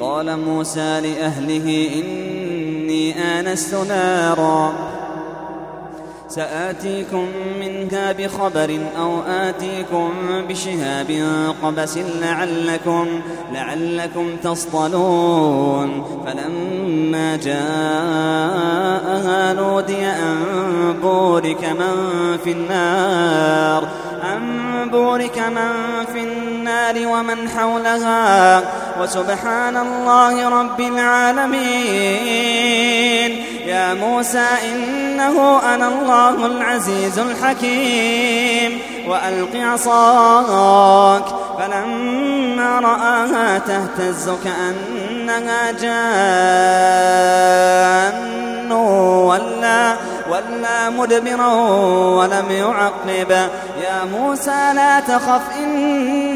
قال موسى لأهله إني آنست نارا. سآتيكم منها بخبر أو آتيكم بشهاب قبس لعلكم لعلكم تصطلون. فلما جاءها نودي أن بورك من في النار أن بورك من في النار ومن حولها. وسبحان الله رب العالمين. يا موسى إنه أنا الله العزيز الحكيم. وألق عصاك. فلما رآها تهتز كأنها جان. ولا ولا مدبرا ولم يعقب. يا موسى لا تخف إني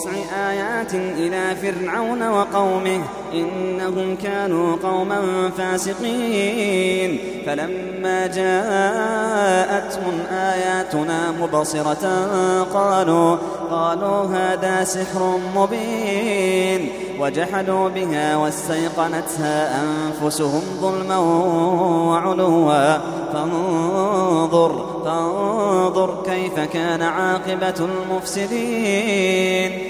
تسع آيات إلى فرعون وقومه إنهم كانوا قوما فاسقين. فلما جاءتهم آياتنا مبصرة قالوا قالوا هذا سحر مبين. وجحدوا بها واستيقنتها أنفسهم ظلما وعلوا. فانظر فانظر كيف كان عاقبة المفسدين.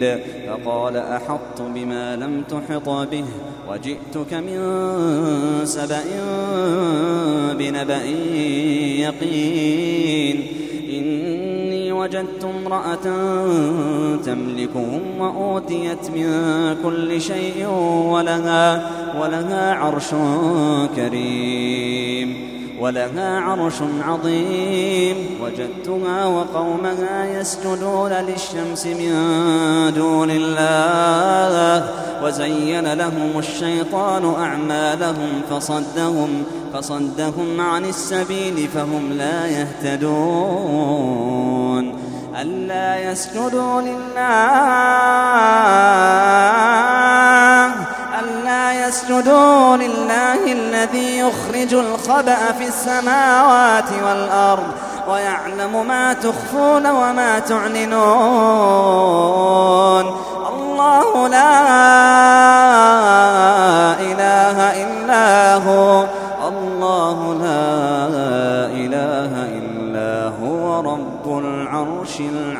فقال أحطت بما لم تحط به وجئتك من سبأ بنبأ يقين. إني وجدت امرأة تملكهم وأوتيت من كل شيء ولها ولها عرش كريم. ولها عرش عظيم وجدتها وقومها يسجدون للشمس من دون الله وزين لهم الشيطان أعمالهم فصدهم فصدهم عن السبيل فهم لا يهتدون. ألا يسجدوا لله. يسجدوا لله الذي يخرج الخبأ في السماوات والأرض ويعلم ما تخفون وما تعلنون. الله لا إله إلا هو. الله لا إله إلا هو. رب العرش العظيم.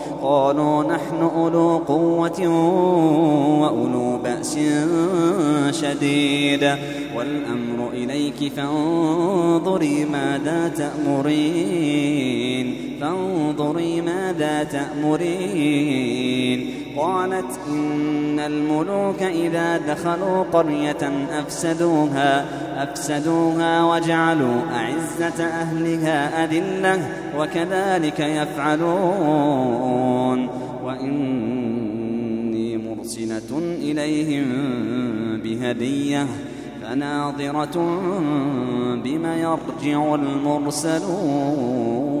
قالوا نحن أولو قوة وأولو بأس شديد. والأمر إليك فانظري ماذا تأمرين. فانظري ماذا تأمرين. قالت إن الملوك إذا دخلوا قرية أفسدوها أفسدوها وجعلوا أعزة أهلها أذلة وكذلك يفعلون. وإني مرسلة إليهم بهدية فناظرة بما يرجع المرسلون.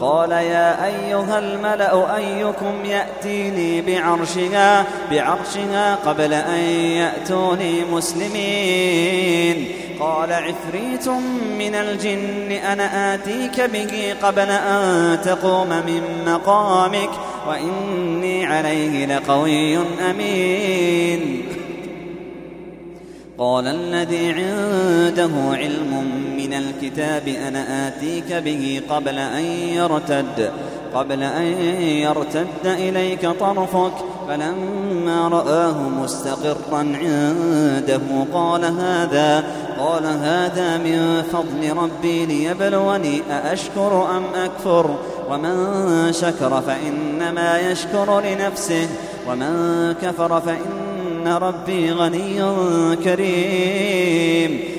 قال يا أيها الملأ أيكم يأتيني بعرشها بعرشها قبل أن يأتوني مسلمين. قال عفريت من الجن أنا آتيك به قبل أن تقوم من مقامك وإني عليه لقوي أمين. قال الذي عنده علم من الكتاب أنا آتيك به قبل أن يرتد قبل أن يرتد إليك طرفك. فلما رآه مستقرا عنده قال هذا قال هذا من فضل ربي ليبلوني أأشكر أم أكفر؟ ومن شكر فإنما يشكر لنفسه ومن كفر فإن ربي غني كريم.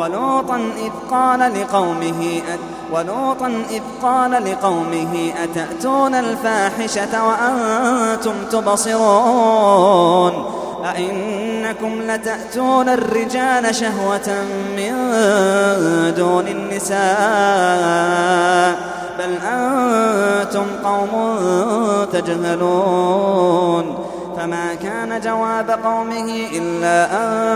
ولوطا إذ قال لقومه ولوطا إذ قال لقومه أتأتون الفاحشة وأنتم تبصرون؟ أئنكم لتأتون الرجال شهوة من دون النساء؟ بل أنتم قوم تجهلون. فما كان جواب قومه إلا أن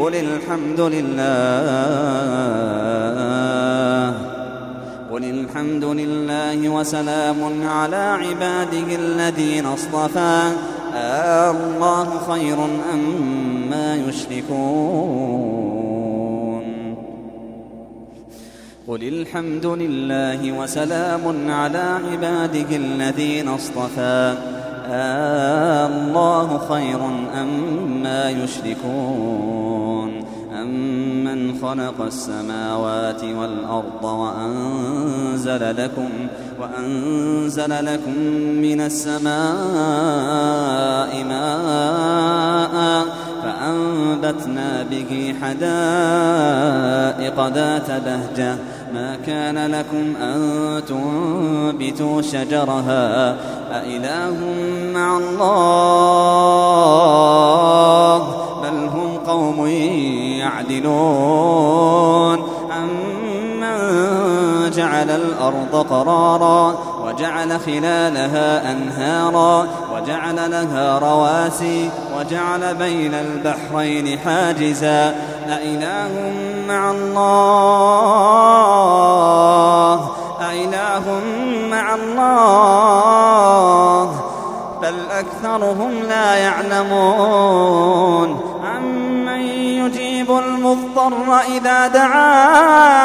قل الحمد لله. قل الحمد لله وسلام على عباده الذين اصطفى. الله خير أم يشركون. قل الحمد لله وسلام على عباده الذين اصطفى. الله خير أم يشركون. أمن خلق السماوات والأرض وأنزل لكم وأنزل لكم من السماء ماء فأنبتنا به حدائق ذات بهجة ما كان لكم أن تنبتوا شجرها أإله مع الله الأرض قرارا وجعل خلالها أنهارا وجعل لها رواسي وجعل بين البحرين حاجزا. أإله مع الله أإله مع الله. بل أكثرهم لا يعلمون. أمن يجيب المضطر إذا دعاه؟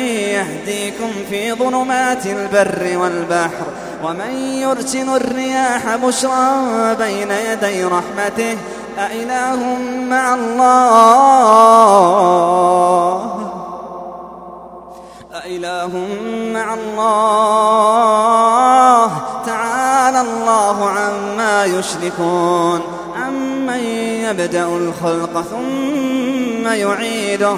ظلمات البر والبحر ومن يرسل الرياح بشرا بين يدي رحمته أإله مع الله؟ أإله مع الله؟ تعالى الله عما يشركون أمن يبدأ الخلق ثم يعيده.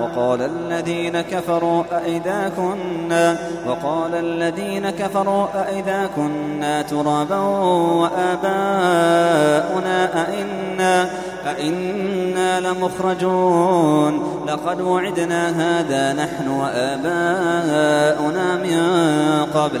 وقال الذين كفروا أئذا كنا وقال الذين كفروا أئذا كنا ترابا وآباؤنا أئنا أئنا لمخرجون لقد وعدنا هذا نحن وآباؤنا من قبل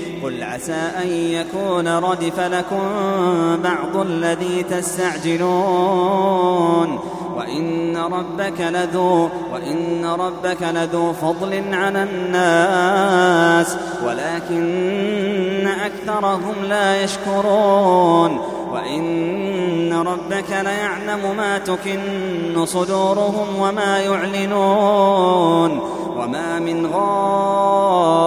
قل عسى أن يكون ردف لكم بعض الذي تستعجلون. وإن ربك لذو وإن ربك لذو فضل على الناس ولكن أكثرهم لا يشكرون. وإن ربك ليعلم ما تكن صدورهم وما يعلنون وما من غائبة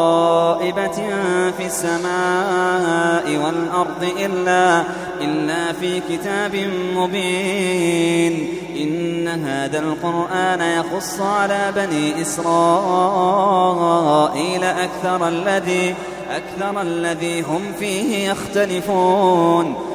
في السماء والأرض إلا, إلا في كتاب مبين إن هذا القرآن يخص على بني إسرائيل أكثر الذي أكثر الذي هم فيه يختلفون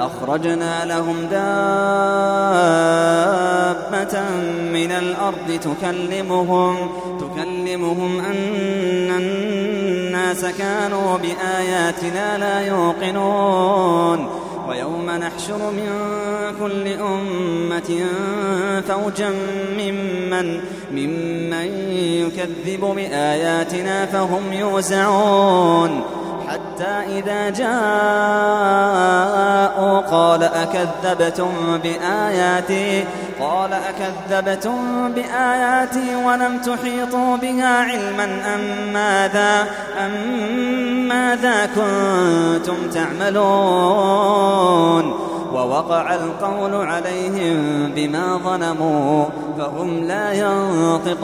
أخرجنا لهم دابة من الأرض تكلمهم تكلمهم أن الناس كانوا بآياتنا لا يوقنون. ويوم نحشر من كل أمة فوجا ممن ممن يكذب بآياتنا فهم يوزعون. حتى إذا جاءوا قال أكذبتم بآياتي قال أكذبتم بآياتي ولم تحيطوا بها علما أم ماذا؟ أم ماذا كنتم تعملون؟ ووقع القول عليهم بما ظلموا فهم لا ينطقون.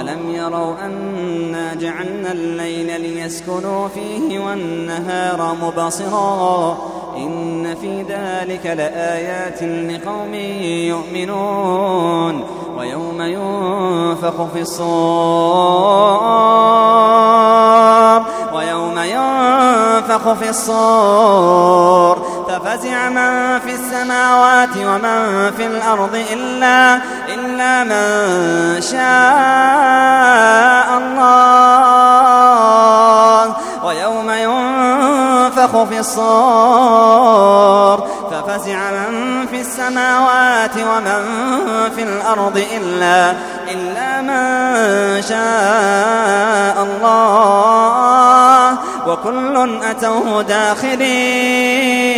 ألم يروا أنا جعلنا الليل ليسكنوا فيه والنهار مبصرا. إن في ذلك لآيات لقوم يؤمنون. ويوم ينفخ في الصور. ويوم ينفخ في الصور. ففزع من في السماوات ومن في الأرض إلا, إلا من شاء. الصور ففزع من في السماوات ومن في الأرض إلا, إلا من شاء الله. وكل أتوه داخلين